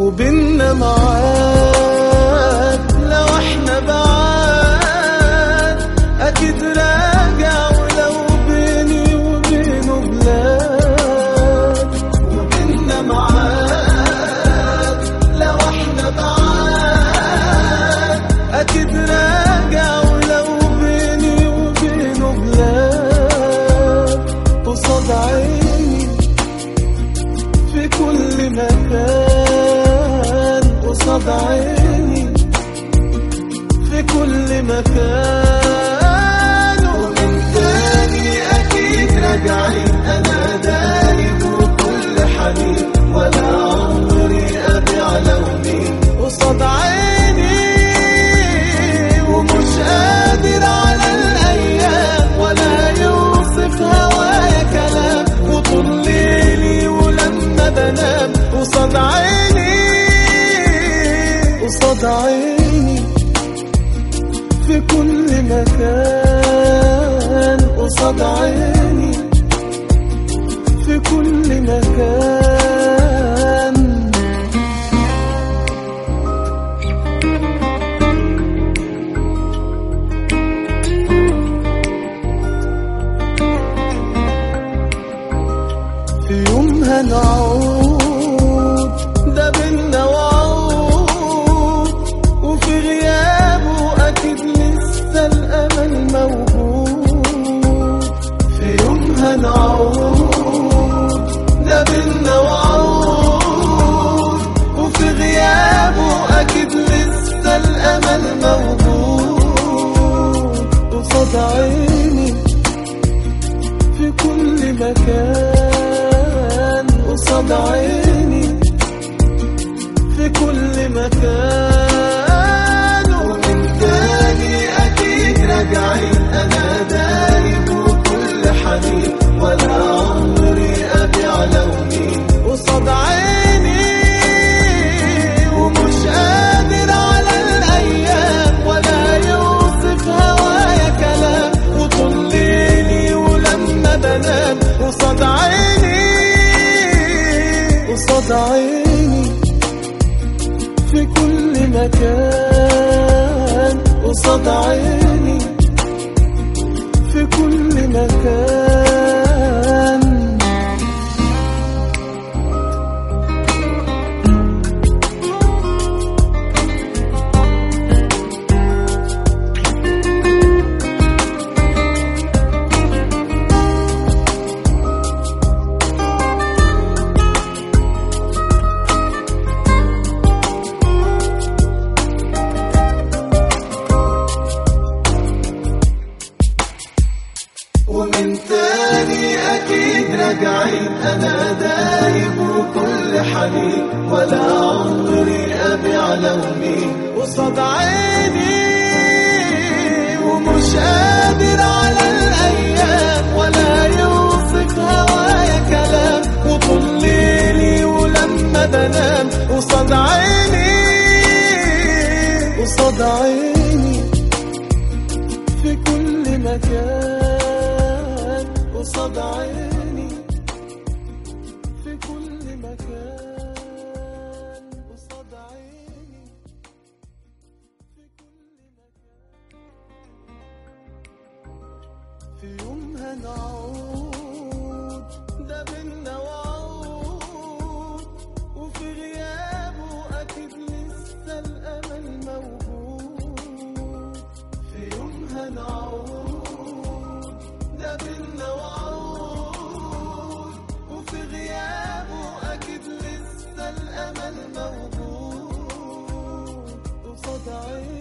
وبيننا معاد لو إحنا بعاد أكيد راجع ولو بيني وبينه بلاد. وبيننا معاد لو إحنا بعاد أكيد راجع ولو بيني وبينه بلاد. قصاد عيني في كل مكان. قصاد عيني في كل مكان. في كل مكان قصاد عيني. في كل مكان. في يوم هنعود بعد عيني في كل مكان. قصاد عيني مكان قصاد قاعد أنا دايب وكل ولا عمري أبي على قصاد عيني ومش قادر في يوم هنعود ده بينا وعود. وفي غيابه أكيد لسه الأمل موجود. في يوم هنعود ده بينا وعود. وفي غيابه أكيد لسه الأمل موجود. قصاد عيني